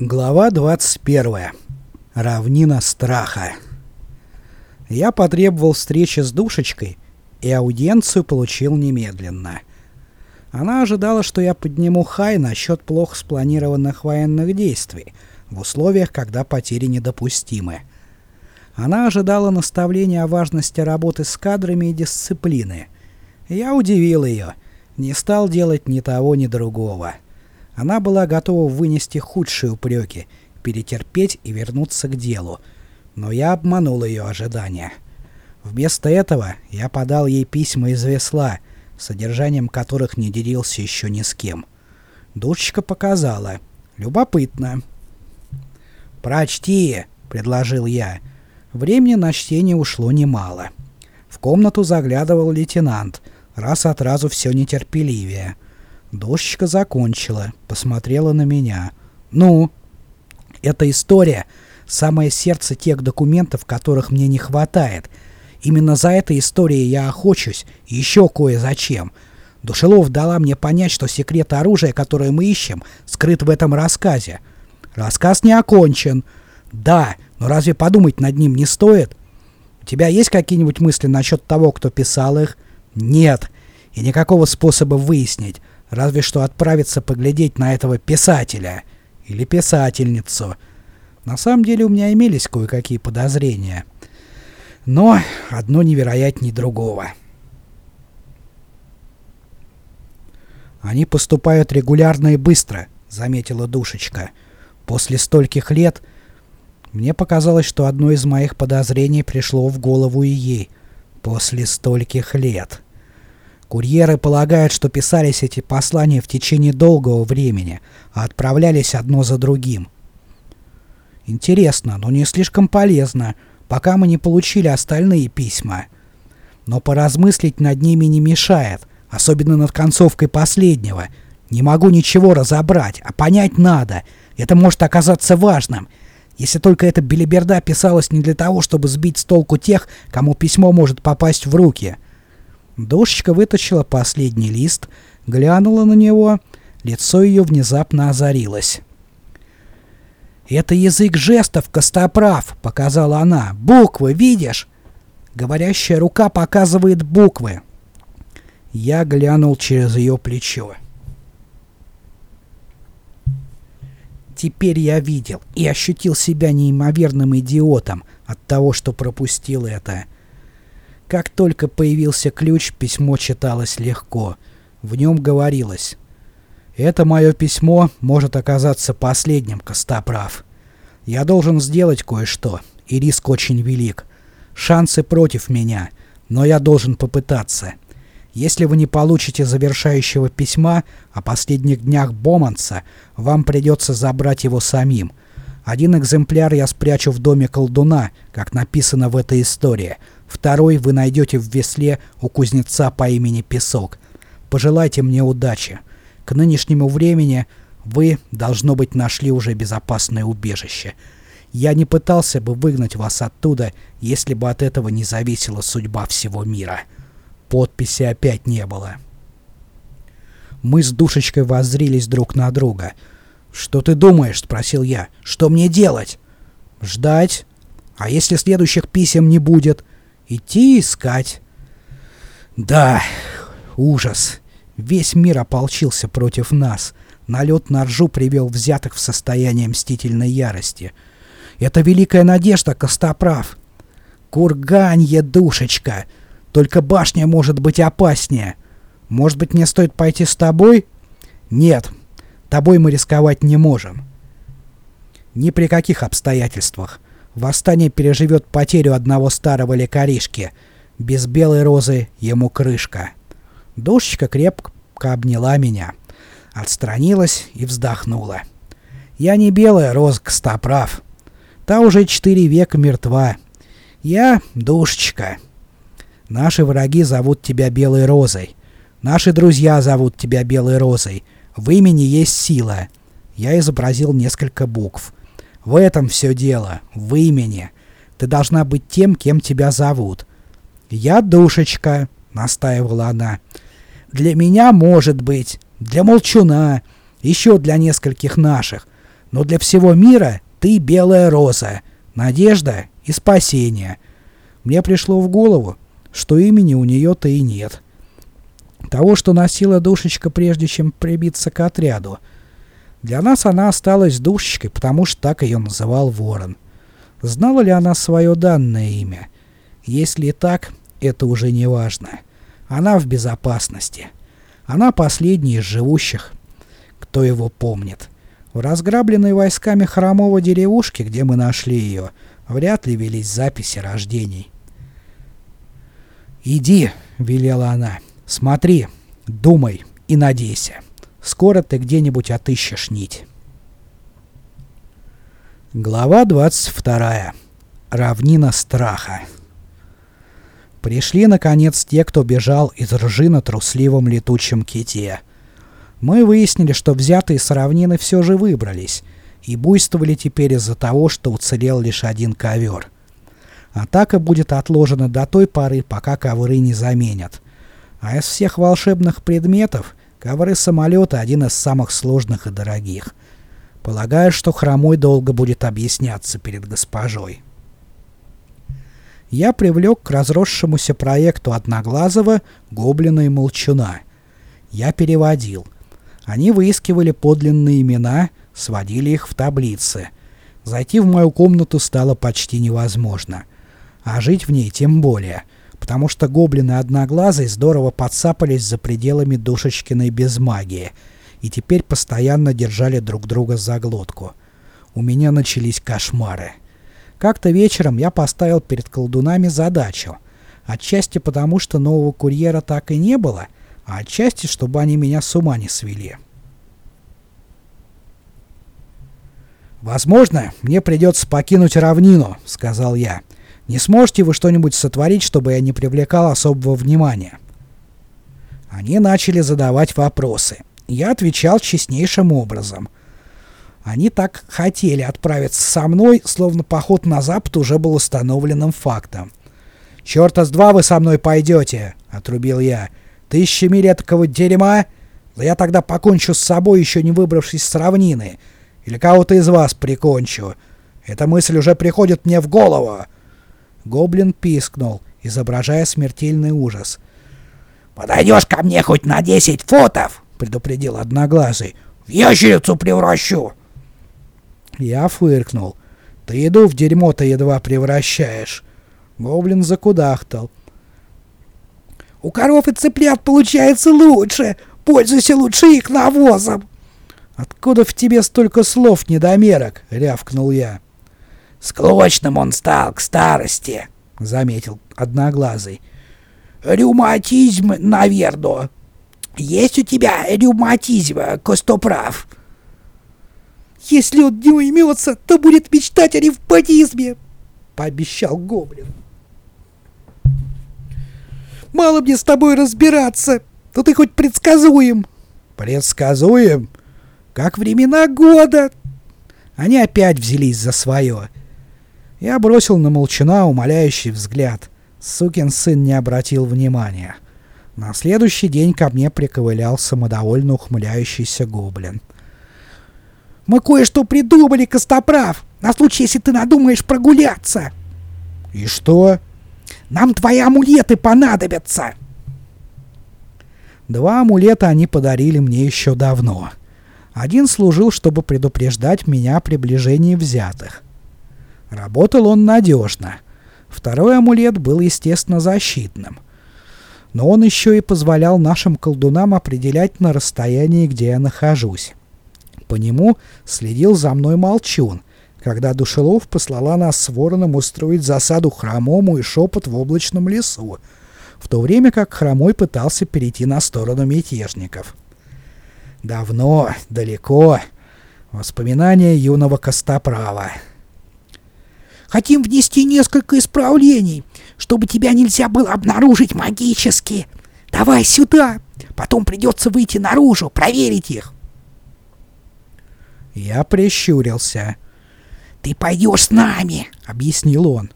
Глава 21. Равнина страха. Я потребовал встречи с душечкой, и аудиенцию получил немедленно. Она ожидала, что я подниму хай насчет плохо спланированных военных действий, в условиях, когда потери недопустимы. Она ожидала наставления о важности работы с кадрами и дисциплины. Я удивил ее, не стал делать ни того, ни другого. Она была готова вынести худшие упреки, перетерпеть и вернуться к делу. Но я обманул ее ожидания. Вместо этого я подал ей письма из весла, содержанием которых не делился еще ни с кем. Душечка показала. Любопытно. «Прочти!» — предложил я. Времени на чтение ушло немало. В комнату заглядывал лейтенант, раз от разу все нетерпеливее. Душечка закончила, посмотрела на меня. «Ну?» «Эта история — самое сердце тех документов, которых мне не хватает. Именно за этой историей я охочусь, еще кое-зачем. Душелов дала мне понять, что секрет оружия, которое мы ищем, скрыт в этом рассказе. Рассказ не окончен. Да, но разве подумать над ним не стоит? У тебя есть какие-нибудь мысли насчет того, кто писал их? Нет. И никакого способа выяснить. Разве что отправиться поглядеть на этого писателя. Или писательницу. На самом деле у меня имелись кое-какие подозрения. Но одно невероятней другого. «Они поступают регулярно и быстро», — заметила Душечка. «После стольких лет...» Мне показалось, что одно из моих подозрений пришло в голову и ей. «После стольких лет...» Курьеры полагают, что писались эти послания в течение долгого времени, а отправлялись одно за другим. Интересно, но не слишком полезно, пока мы не получили остальные письма. Но поразмыслить над ними не мешает, особенно над концовкой последнего. Не могу ничего разобрать, а понять надо. Это может оказаться важным. Если только эта белиберда писалась не для того, чтобы сбить с толку тех, кому письмо может попасть в руки – Душечка вытащила последний лист, глянула на него, лицо ее внезапно озарилось. «Это язык жестов, Костоправ!» — показала она. «Буквы, видишь?» Говорящая рука показывает буквы. Я глянул через ее плечо. Теперь я видел и ощутил себя неимоверным идиотом от того, что пропустил это. Как только появился ключ, письмо читалось легко. В нем говорилось «Это мое письмо может оказаться последним, Костоправ. Я должен сделать кое-что, и риск очень велик. Шансы против меня, но я должен попытаться. Если вы не получите завершающего письма о последних днях Боманса, вам придется забрать его самим. Один экземпляр я спрячу в доме колдуна, как написано в этой истории — Второй вы найдете в весле у кузнеца по имени Песок. Пожелайте мне удачи. К нынешнему времени вы, должно быть, нашли уже безопасное убежище. Я не пытался бы выгнать вас оттуда, если бы от этого не зависела судьба всего мира. Подписи опять не было. Мы с душечкой воззрились друг на друга. «Что ты думаешь?» — спросил я. «Что мне делать?» «Ждать. А если следующих писем не будет?» Идти искать. Да, ужас. Весь мир ополчился против нас. Налет на ржу привел взятых в состояние мстительной ярости. Это великая надежда, Костоправ. Курганье, душечка. Только башня может быть опаснее. Может быть, мне стоит пойти с тобой? Нет, тобой мы рисковать не можем. Ни при каких обстоятельствах. Восстание переживет потерю одного старого лекаришки. Без белой розы ему крышка. Душечка крепко обняла меня. Отстранилась и вздохнула. Я не белая роза, Костоправ. Та уже четыре века мертва. Я душечка. Наши враги зовут тебя Белой Розой. Наши друзья зовут тебя Белой Розой. В имени есть сила. Я изобразил несколько букв. В этом все дело, в имени. Ты должна быть тем, кем тебя зовут. «Я душечка», — настаивала она. «Для меня может быть, для молчуна, еще для нескольких наших. Но для всего мира ты белая роза, надежда и спасение. Мне пришло в голову, что имени у нее-то и нет. Того, что носила душечка, прежде чем прибиться к отряду. Для нас она осталась душечкой, потому что так ее называл Ворон. Знала ли она свое данное имя? Если так, это уже не важно. Она в безопасности. Она последний из живущих, кто его помнит. В разграбленной войсками хромого деревушки, где мы нашли ее, вряд ли велись записи рождений. «Иди», — велела она, — «смотри, думай и надейся. Скоро ты где-нибудь отыщешь нить». Глава 22. Равнина страха. Пришли, наконец, те, кто бежал из ржи на трусливом летучем ките. Мы выяснили, что взятые с равнины все же выбрались, и буйствовали теперь из-за того, что уцелел лишь один ковер. Атака будет отложена до той поры, пока ковры не заменят. А из всех волшебных предметов, ковры самолета один из самых сложных и дорогих. Полагаю, что хромой долго будет объясняться перед госпожой я привлек к разросшемуся проекту Одноглазого Гоблина и Молчуна. Я переводил. Они выискивали подлинные имена, сводили их в таблицы. Зайти в мою комнату стало почти невозможно. А жить в ней тем более, потому что гоблины Одноглазый здорово подцапались за пределами Душечкиной без магии и теперь постоянно держали друг друга за глотку. У меня начались кошмары. Как-то вечером я поставил перед колдунами задачу. Отчасти потому, что нового курьера так и не было, а отчасти, чтобы они меня с ума не свели. «Возможно, мне придется покинуть равнину», — сказал я. «Не сможете вы что-нибудь сотворить, чтобы я не привлекал особого внимания?» Они начали задавать вопросы. Я отвечал честнейшим образом. Они так хотели отправиться со мной, словно поход на запад уже был установленным фактом. «Чёрта с два вы со мной пойдете!» — отрубил я. «Тысяча миль такого дерьма? Да я тогда покончу с собой, еще не выбравшись с равнины. Или кого-то из вас прикончу. Эта мысль уже приходит мне в голову!» Гоблин пискнул, изображая смертельный ужас. «Подойдешь ко мне хоть на 10 футов!» — предупредил Одноглазый. «В ящерицу превращу!» Я фыркнул. «Ты еду в дерьмо-то едва превращаешь». Гоблин закудахтал. «У коров и цыплят получается лучше. Пользуйся лучше их навозом». «Откуда в тебе столько слов, недомерок?» — рявкнул я. «Склочным он стал к старости», — заметил Одноглазый. «Рюматизм, наверное. Есть у тебя рюматизм, Костоправ?» «Если он не уймется, то будет мечтать о ревматизме!» — пообещал Гоблин. «Мало мне с тобой разбираться, но ты хоть предсказуем!» «Предсказуем? Как времена года!» Они опять взялись за свое. Я бросил на Молчана умоляющий взгляд. Сукин сын не обратил внимания. На следующий день ко мне приковылял самодовольно ухмыляющийся гоблин. Мы кое-что придумали, Костоправ, на случай, если ты надумаешь прогуляться. И что? Нам твои амулеты понадобятся. Два амулета они подарили мне еще давно. Один служил, чтобы предупреждать меня о приближении взятых. Работал он надежно. Второй амулет был, естественно, защитным. Но он еще и позволял нашим колдунам определять на расстоянии, где я нахожусь. По нему следил за мной Молчун, когда Душелов послала нас с Вороном устроить засаду Хромому и Шепот в облачном лесу, в то время как Хромой пытался перейти на сторону мятежников. Давно, далеко. Воспоминания юного Костоправа. «Хотим внести несколько исправлений, чтобы тебя нельзя было обнаружить магически. Давай сюда, потом придется выйти наружу, проверить их». Я прищурился. «Ты пойдешь с нами!» — объяснил он.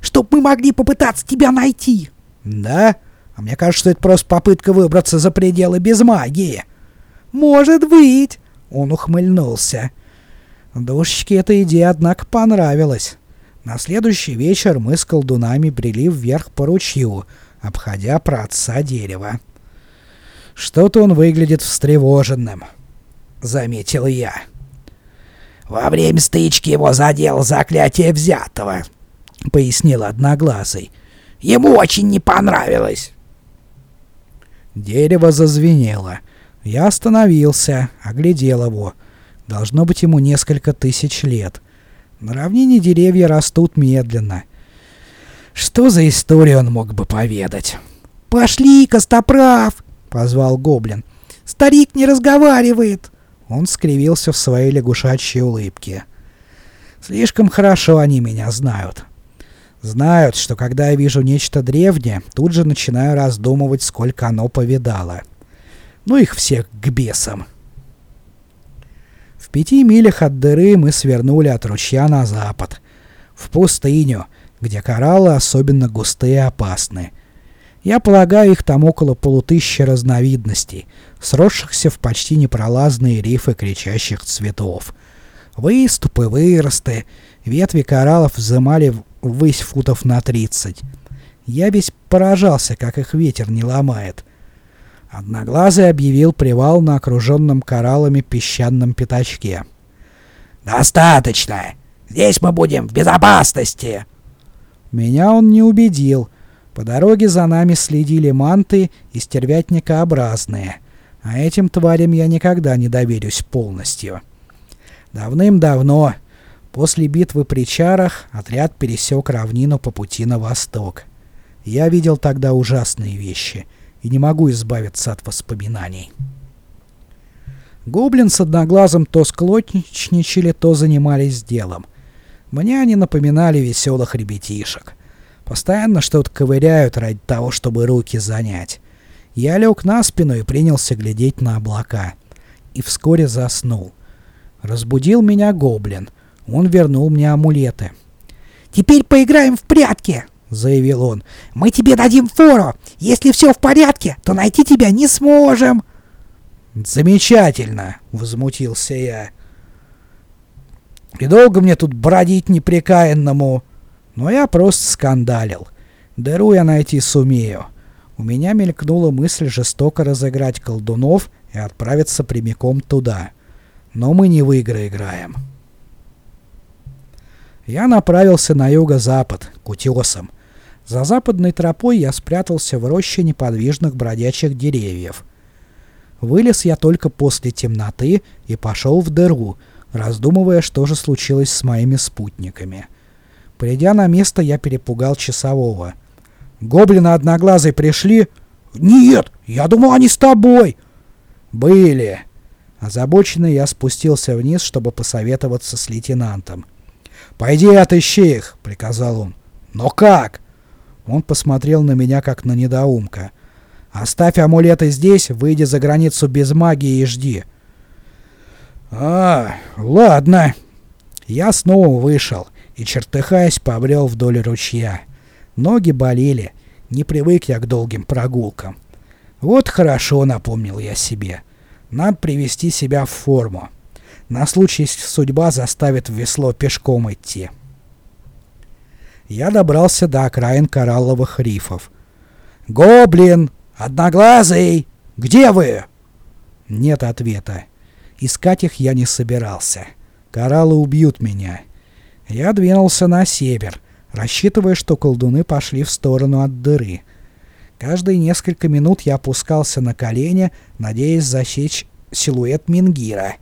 «Чтоб мы могли попытаться тебя найти!» «Да? А мне кажется, это просто попытка выбраться за пределы без магии!» «Может быть!» — он ухмыльнулся. Душечке эта идея, однако, понравилась. На следующий вечер мы с колдунами брели вверх по ручью, обходя про отца дерева. Что-то он выглядит встревоженным, заметил я. Во время стычки его задел заклятие взятого, пояснил Одноглазый. Ему очень не понравилось. Дерево зазвенело. Я остановился, оглядел его. Должно быть ему несколько тысяч лет. На равнине деревья растут медленно. Что за историю он мог бы поведать? «Пошли, Костоправ!» — позвал Гоблин. «Старик не разговаривает!» Он скривился в своей лягушачьей улыбке. «Слишком хорошо они меня знают. Знают, что когда я вижу нечто древнее, тут же начинаю раздумывать, сколько оно повидало. Ну их всех к бесам!» Пяти милях от дыры мы свернули от ручья на запад, в пустыню, где кораллы особенно густые и опасны. Я полагаю, их там около полутысячи разновидностей, сросшихся в почти непролазные рифы кричащих цветов. Выступы, выросты, ветви кораллов взымали ввысь футов на тридцать. Я весь поражался, как их ветер не ломает. Одноглазый объявил привал на окруженном кораллами песчаном пятачке. «Достаточно! Здесь мы будем в безопасности!» Меня он не убедил. По дороге за нами следили манты и стервятникообразные, а этим тварям я никогда не доверюсь полностью. Давным-давно, после битвы при Чарах, отряд пересек равнину по пути на восток. Я видел тогда ужасные вещи — и не могу избавиться от воспоминаний. Гоблин с одноглазым то склотничали, то занимались делом. Мне они напоминали веселых ребятишек. Постоянно что-то ковыряют ради того, чтобы руки занять. Я лег на спину и принялся глядеть на облака. И вскоре заснул. Разбудил меня гоблин. Он вернул мне амулеты. «Теперь поиграем в прятки!» — заявил он. «Мы тебе дадим фору. Если все в порядке, то найти тебя не сможем». «Замечательно!» — возмутился я. «И долго мне тут бродить непрекаянному?» Но я просто скандалил. Дыру я найти сумею. У меня мелькнула мысль жестоко разыграть колдунов и отправиться прямиком туда. Но мы не в игры играем. Я направился на юго-запад, к утесам. За западной тропой я спрятался в роще неподвижных бродячих деревьев. Вылез я только после темноты и пошел в дыру, раздумывая, что же случилось с моими спутниками. Придя на место, я перепугал часового. «Гоблины одноглазые пришли?» «Нет, я думал, они с тобой!» «Были!» Озабоченный я спустился вниз, чтобы посоветоваться с лейтенантом. «Пойди отыщи их!» — приказал он. «Но как?» Он посмотрел на меня, как на недоумка. «Оставь амулеты здесь, выйди за границу без магии и жди». «А, ладно». Я снова вышел и, чертыхаясь, побрел вдоль ручья. Ноги болели, не привык я к долгим прогулкам. Вот хорошо, напомнил я себе. Надо привести себя в форму. На случай, если судьба заставит в весло пешком идти я добрался до окраин коралловых рифов. «Гоблин! Одноглазый! Где вы?» Нет ответа. Искать их я не собирался. Кораллы убьют меня. Я двинулся на север, рассчитывая, что колдуны пошли в сторону от дыры. Каждые несколько минут я опускался на колени, надеясь засечь силуэт Мингира.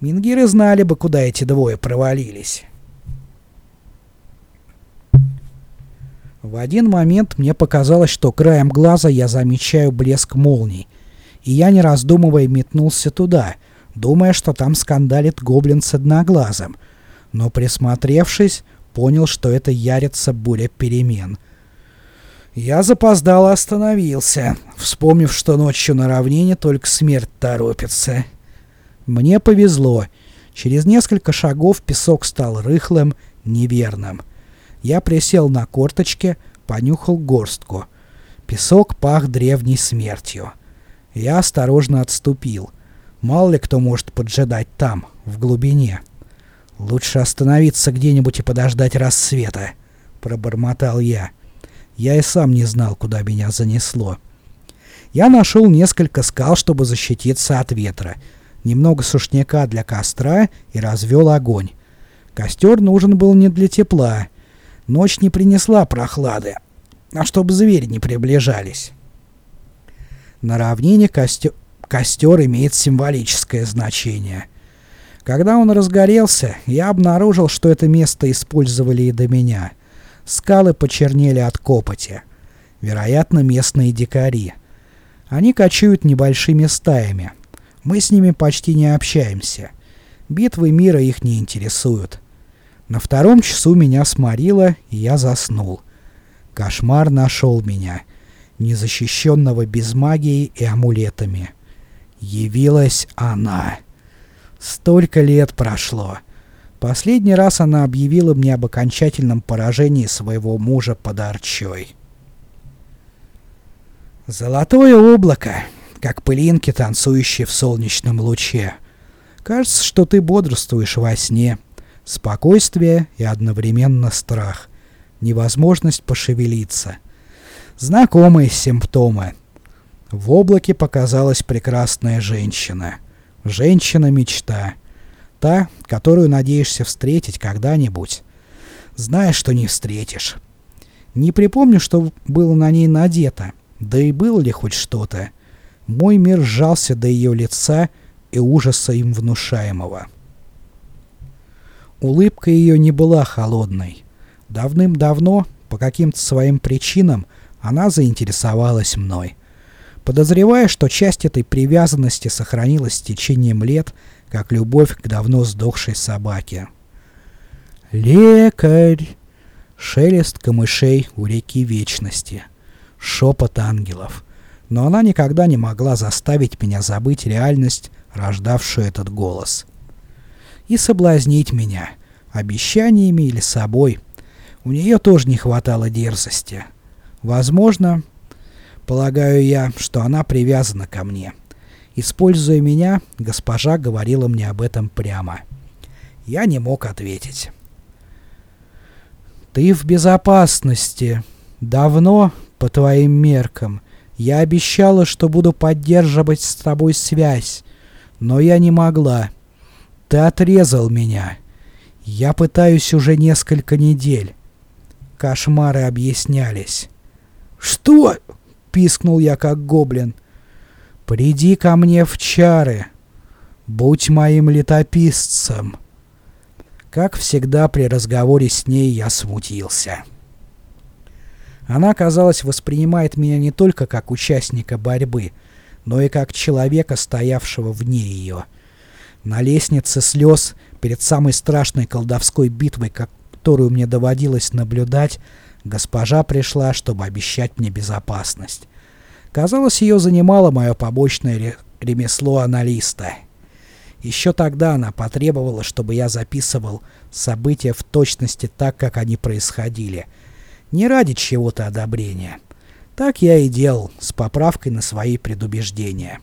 Мингиры знали бы, куда эти двое провалились. В один момент мне показалось, что краем глаза я замечаю блеск молний, и я, не раздумывая, метнулся туда, думая, что там скандалит гоблин с одноглазом, но присмотревшись, понял, что это ярится буря перемен. Я запоздало остановился, вспомнив, что ночью на равнине только смерть торопится. Мне повезло. Через несколько шагов песок стал рыхлым, неверным. Я присел на корточки, понюхал горстку. Песок пах древней смертью. Я осторожно отступил. Мало ли кто может поджидать там, в глубине. «Лучше остановиться где-нибудь и подождать рассвета», — пробормотал я. Я и сам не знал, куда меня занесло. Я нашел несколько скал, чтобы защититься от ветра, немного сушняка для костра и развел огонь. Костер нужен был не для тепла. Ночь не принесла прохлады, а чтобы звери не приближались. На равнине костер, костер имеет символическое значение. Когда он разгорелся, я обнаружил, что это место использовали и до меня. Скалы почернели от копоти. Вероятно, местные дикари. Они кочуют небольшими стаями. Мы с ними почти не общаемся. Битвы мира их не интересуют. На втором часу меня сморило, и я заснул. Кошмар нашел меня, незащищенного без магии и амулетами. Явилась она. Столько лет прошло. Последний раз она объявила мне об окончательном поражении своего мужа под Арчой. Золотое облако, как пылинки, танцующие в солнечном луче. Кажется, что ты бодрствуешь во сне. Спокойствие и одновременно страх. Невозможность пошевелиться. Знакомые симптомы. В облаке показалась прекрасная женщина. Женщина-мечта. Та, которую надеешься встретить когда-нибудь. Знаешь, что не встретишь. Не припомню, что было на ней надето. Да и было ли хоть что-то. Мой мир сжался до ее лица и ужаса им внушаемого. Улыбка ее не была холодной. Давным-давно, по каким-то своим причинам, она заинтересовалась мной. Подозревая, что часть этой привязанности сохранилась с течением лет, как любовь к давно сдохшей собаке. «Лекарь!» Шелест камышей у реки Вечности. Шепот ангелов. Но она никогда не могла заставить меня забыть реальность, рождавшую этот голос и соблазнить меня, обещаниями или собой. У нее тоже не хватало дерзости. Возможно, полагаю я, что она привязана ко мне. Используя меня, госпожа говорила мне об этом прямо. Я не мог ответить. «Ты в безопасности. Давно, по твоим меркам. Я обещала, что буду поддерживать с тобой связь, но я не могла. Ты отрезал меня. Я пытаюсь уже несколько недель. Кошмары объяснялись. «Что?» — пискнул я как гоблин. «Приди ко мне в чары. Будь моим летописцем». Как всегда при разговоре с ней я смутился. Она, казалось, воспринимает меня не только как участника борьбы, но и как человека, стоявшего вне ее. На лестнице слез, перед самой страшной колдовской битвой, которую мне доводилось наблюдать, госпожа пришла, чтобы обещать мне безопасность. Казалось, ее занимало мое побочное ремесло аналиста. Еще тогда она потребовала, чтобы я записывал события в точности так, как они происходили. Не ради чего-то одобрения. Так я и делал, с поправкой на свои предубеждения.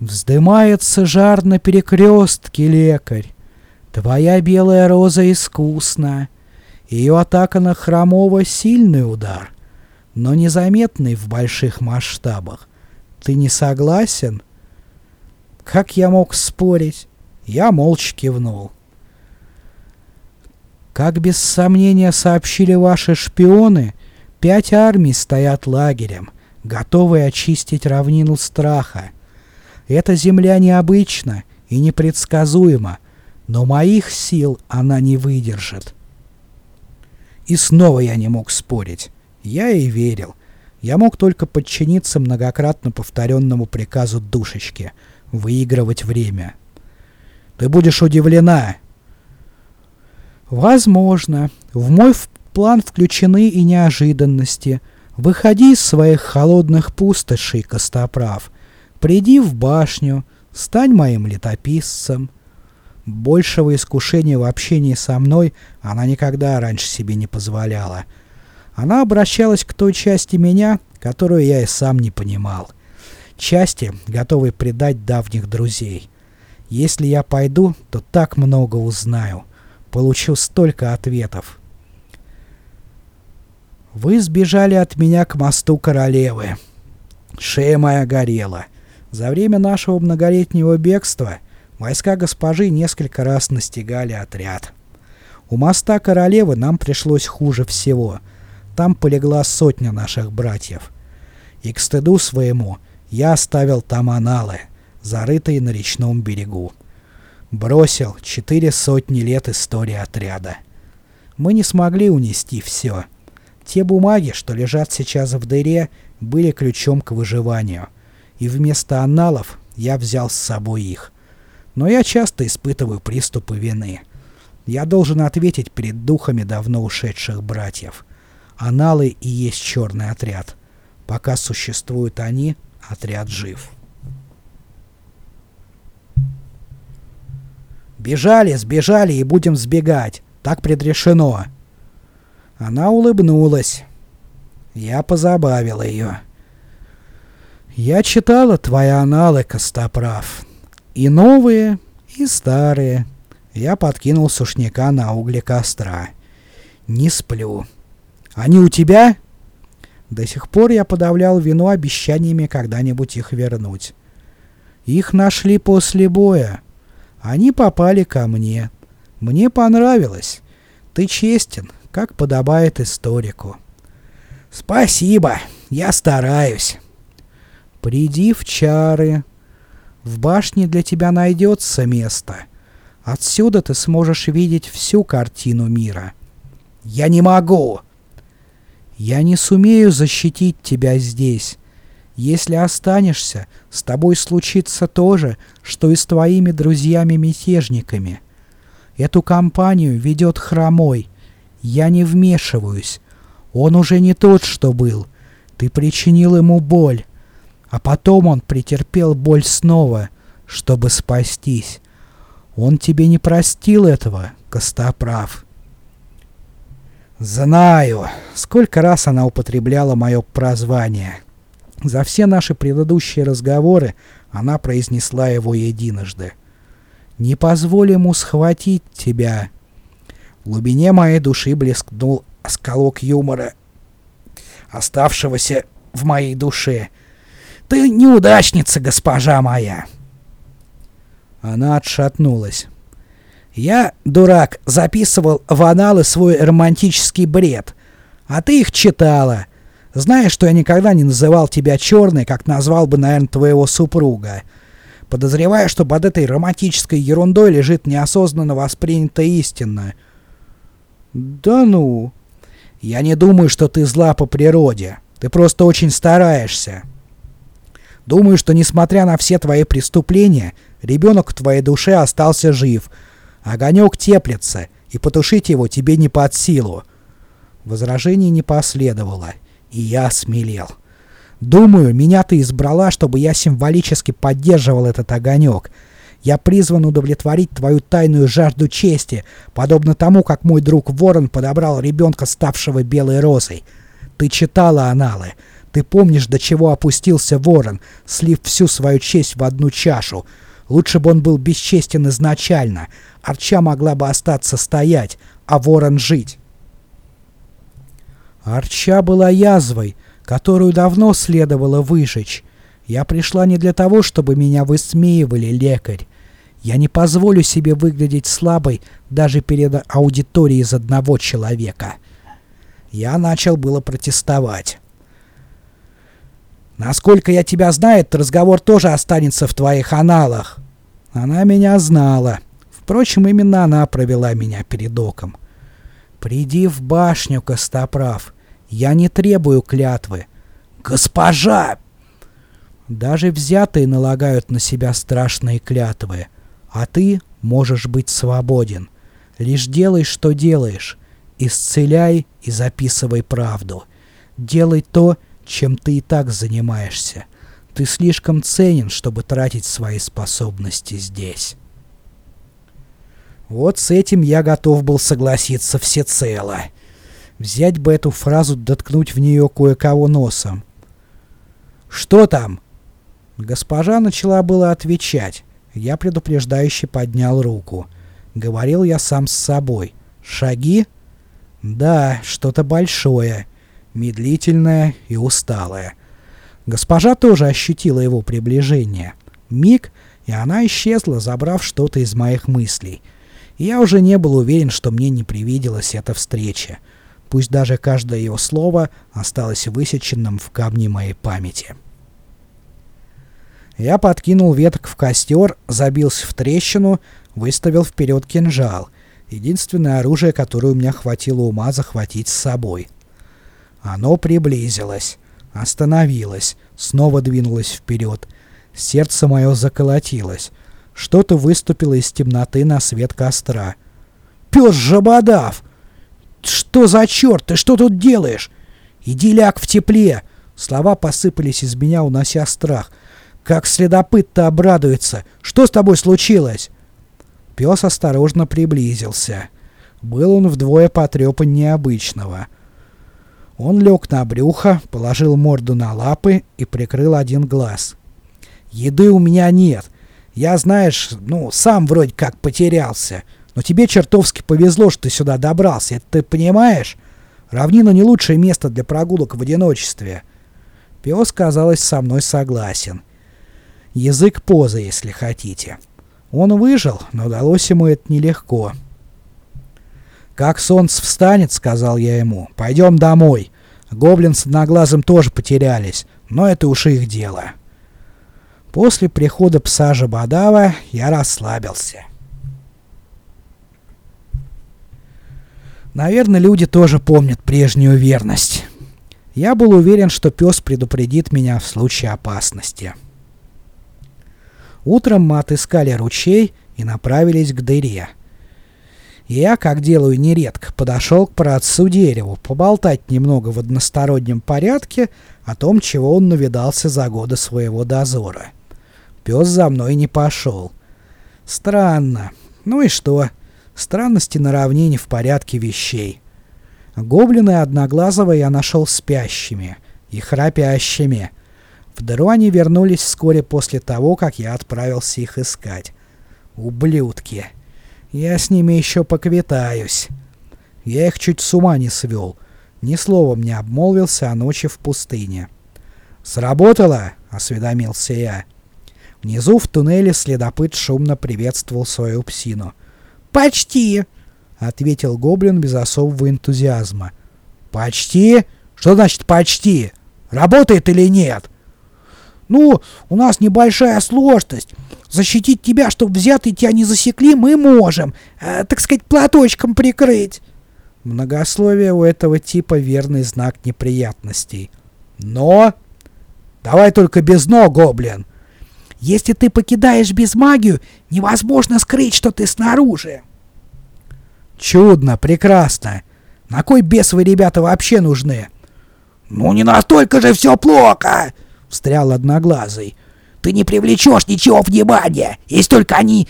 Вздымается жар на перекрестке, лекарь. Твоя белая роза искусна. Ее атака на Хромова — сильный удар, но незаметный в больших масштабах. Ты не согласен? Как я мог спорить? Я молча кивнул. Как без сомнения сообщили ваши шпионы, пять армий стоят лагерем, готовые очистить равнину страха. Эта земля необычна и непредсказуема, но моих сил она не выдержит. И снова я не мог спорить. Я и верил. Я мог только подчиниться многократно повторенному приказу душечки — выигрывать время. Ты будешь удивлена. Возможно. В мой план включены и неожиданности. Выходи из своих холодных пустошей, Костоправ. Приди в башню, стань моим летописцем. Большего искушения в общении со мной она никогда раньше себе не позволяла. Она обращалась к той части меня, которую я и сам не понимал. Части, готовой предать давних друзей. Если я пойду, то так много узнаю. Получу столько ответов. Вы сбежали от меня к мосту королевы. Шея моя горела. За время нашего многолетнего бегства войска госпожи несколько раз настигали отряд. У моста королевы нам пришлось хуже всего. Там полегла сотня наших братьев. И к стыду своему я оставил там аналы, зарытые на речном берегу. Бросил четыре сотни лет истории отряда. Мы не смогли унести все. Те бумаги, что лежат сейчас в дыре, были ключом к выживанию. И вместо аналов я взял с собой их. Но я часто испытываю приступы вины. Я должен ответить перед духами давно ушедших братьев. Аналы и есть черный отряд. Пока существуют они, отряд жив. Бежали, сбежали и будем сбегать. Так предрешено. Она улыбнулась. Я позабавил ее. Я читала твои аналы, Костоправ. И новые, и старые. Я подкинул сушняка на угли костра. Не сплю. Они у тебя? До сих пор я подавлял вину обещаниями когда-нибудь их вернуть. Их нашли после боя. Они попали ко мне. Мне понравилось. Ты честен, как подобает историку. Спасибо, я стараюсь. Приди в чары. В башне для тебя найдется место. Отсюда ты сможешь видеть всю картину мира. Я не могу. Я не сумею защитить тебя здесь. Если останешься, с тобой случится то же, что и с твоими друзьями-мятежниками. Эту компанию ведет хромой. Я не вмешиваюсь. Он уже не тот, что был. Ты причинил ему боль. А потом он претерпел боль снова, чтобы спастись. Он тебе не простил этого, Костоправ. Знаю, сколько раз она употребляла мое прозвание. За все наши предыдущие разговоры она произнесла его единожды. «Не позволь ему схватить тебя». В глубине моей души блескнул осколок юмора, оставшегося в моей душе — ты неудачница, госпожа моя!» Она отшатнулась. «Я, дурак, записывал в аналы свой романтический бред, а ты их читала. Знаешь, что я никогда не называл тебя черной, как назвал бы, наверное, твоего супруга. Подозреваю, что под этой романтической ерундой лежит неосознанно воспринятая истина». «Да ну...» «Я не думаю, что ты зла по природе. Ты просто очень стараешься». Думаю, что несмотря на все твои преступления, ребенок в твоей душе остался жив. Огонек теплится, и потушить его тебе не под силу. Возражений не последовало, и я смелел. Думаю, меня ты избрала, чтобы я символически поддерживал этот огонек. Я призван удовлетворить твою тайную жажду чести, подобно тому, как мой друг Ворон подобрал ребенка, ставшего белой розой. Ты читала аналы. Ты помнишь, до чего опустился ворон, слив всю свою честь в одну чашу. Лучше бы он был бесчестен изначально. Арча могла бы остаться стоять, а ворон жить. Арча была язвой, которую давно следовало выжечь. Я пришла не для того, чтобы меня высмеивали, лекарь. Я не позволю себе выглядеть слабой даже перед аудиторией из одного человека. Я начал было протестовать. Насколько я тебя знаю, этот разговор тоже останется в твоих аналах. Она меня знала. Впрочем, именно она провела меня перед оком. Приди в башню, Костоправ. Я не требую клятвы. Госпожа! Даже взятые налагают на себя страшные клятвы. А ты можешь быть свободен. Лишь делай, что делаешь. Исцеляй и записывай правду. Делай то, что чем ты и так занимаешься. Ты слишком ценен, чтобы тратить свои способности здесь. Вот с этим я готов был согласиться всецело. Взять бы эту фразу, доткнуть в нее кое-кого носом. «Что там?» Госпожа начала было отвечать. Я предупреждающе поднял руку. Говорил я сам с собой. Шаги? Да, что-то большое, медлительное и усталое. Госпожа тоже ощутила его приближение. Миг, и она исчезла, забрав что-то из моих мыслей. Я уже не был уверен, что мне не привиделась эта встреча. Пусть даже каждое ее слово осталось высеченным в камне моей памяти. Я подкинул веток в костер, забился в трещину, выставил вперед кинжал — Единственное оружие, которое у меня хватило ума захватить с собой. Оно приблизилось, остановилось, снова двинулось вперед. Сердце мое заколотилось. Что-то выступило из темноты на свет костра. «Пес Жабодав! Что за черт? Ты что тут делаешь? Иди ляг в тепле!» Слова посыпались из меня, унося страх. «Как следопыт-то обрадуется! Что с тобой случилось?» Пес осторожно приблизился. Был он вдвое потрепан необычного. Он лег на брюхо, положил морду на лапы и прикрыл один глаз. «Еды у меня нет. Я, знаешь, ну, сам вроде как потерялся. Но тебе чертовски повезло, что ты сюда добрался. Это ты понимаешь? Равнина не лучшее место для прогулок в одиночестве». Пес, казалось, со мной согласен. Язык поза, если хотите. Он выжил, но далось ему это нелегко. «Как солнце встанет, — сказал я ему, — пойдем домой. Гоблин с одноглазым тоже потерялись, но это уж их дело». После прихода пса Жабадава я расслабился. Наверное, люди тоже помнят прежнюю верность. Я был уверен, что пес предупредит меня в случае опасности. Утром мы отыскали ручей и направились к дыре. Я, как делаю нередко, подошел к праотцу дереву, поболтать немного в одностороннем порядке о том, чего он навидался за годы своего дозора. Пес за мной не пошел. Странно. Ну и что? Странности на равнине в порядке вещей. Гоблины Одноглазого я нашел спящими и храпящими — в дыру они вернулись вскоре после того, как я отправился их искать. Ублюдки. Я с ними еще поквитаюсь. Я их чуть с ума не свел. Ни словом не обмолвился о ночи в пустыне. «Сработало?» — осведомился я. Внизу в туннеле следопыт шумно приветствовал свою псину. «Почти!» — ответил гоблин без особого энтузиазма. «Почти? Что значит «почти»? Работает или нет?» Ну, у нас небольшая сложность. Защитить тебя, чтобы взятые тебя не засекли, мы можем. Э, так сказать, платочком прикрыть. Многословие у этого типа верный знак неприятностей. Но... Давай только без «но», гоблин. Если ты покидаешь без магию, невозможно скрыть, что ты снаружи. Чудно, прекрасно. На кой бес вы, ребята, вообще нужны? Ну не настолько же все плохо встрял Одноглазый. «Ты не привлечешь ничего внимания, если только они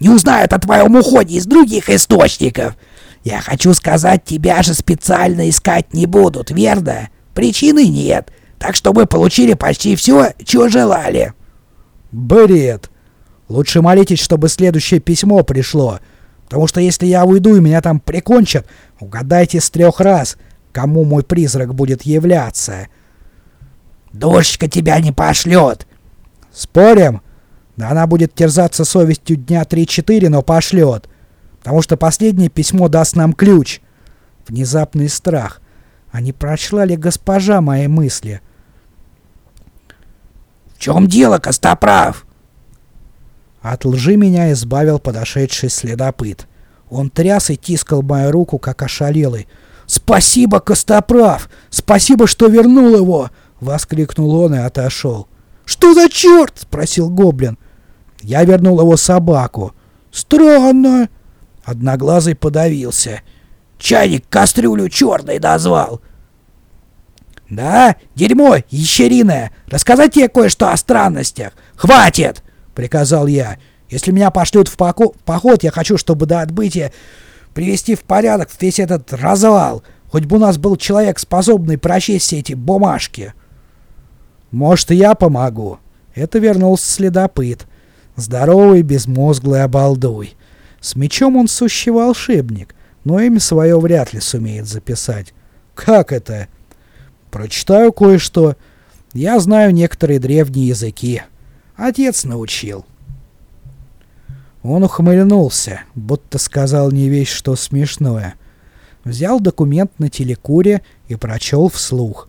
не узнают о твоем уходе из других источников. Я хочу сказать, тебя же специально искать не будут, верно? Причины нет, так что мы получили почти все, чего желали». «Бред! Лучше молитесь, чтобы следующее письмо пришло, потому что если я уйду и меня там прикончат, угадайте с трех раз, кому мой призрак будет являться». Душечка тебя не пошлет. Спорим? Да она будет терзаться совестью дня 3-4, но пошлет. Потому что последнее письмо даст нам ключ. Внезапный страх. А не прочла ли госпожа мои мысли? В чем дело, Костоправ? От лжи меня избавил подошедший следопыт. Он тряс и тискал мою руку, как ошалелый. «Спасибо, Костоправ! Спасибо, что вернул его! Воскликнул он и отошел. «Что за черт?» — спросил гоблин. «Я вернул его собаку». «Странно». Одноглазый подавился. «Чайник кастрюлю черной назвал». «Да? Дерьмо, ящериное! Рассказать тебе кое-что о странностях!» «Хватит!» — приказал я. «Если меня пошлют в поход, я хочу, чтобы до отбытия привести в порядок весь этот развал. Хоть бы у нас был человек, способный прочесть все эти бумажки». «Может, и я помогу?» Это вернулся следопыт. Здоровый, безмозглый обалдуй. С мечом он сущий волшебник, но имя свое вряд ли сумеет записать. Как это? Прочитаю кое-что. Я знаю некоторые древние языки. Отец научил. Он ухмыльнулся, будто сказал не весь что смешное. Взял документ на телекуре и прочел вслух.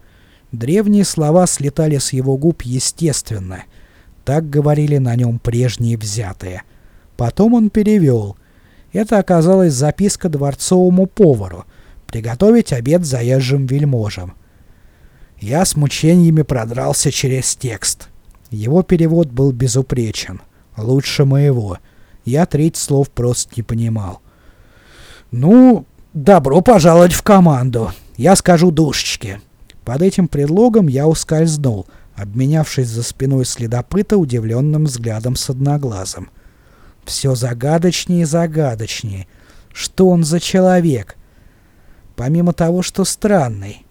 Древние слова слетали с его губ естественно. Так говорили на нем прежние взятые. Потом он перевел. Это оказалась записка дворцовому повару. Приготовить обед заезжим вельможам. Я с мучениями продрался через текст. Его перевод был безупречен. Лучше моего. Я треть слов просто не понимал. «Ну, добро пожаловать в команду. Я скажу душечке». Под этим предлогом я ускользнул, обменявшись за спиной следопыта удивленным взглядом с одноглазом. Все загадочнее и загадочнее. Что он за человек? Помимо того, что странный.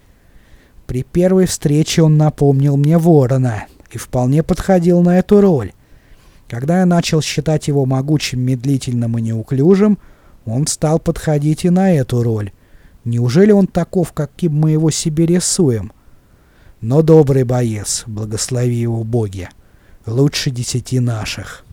При первой встрече он напомнил мне ворона и вполне подходил на эту роль. Когда я начал считать его могучим, медлительным и неуклюжим, он стал подходить и на эту роль. Неужели он таков, каким мы его себе рисуем? Но добрый боец, благослови его боги, лучше десяти наших.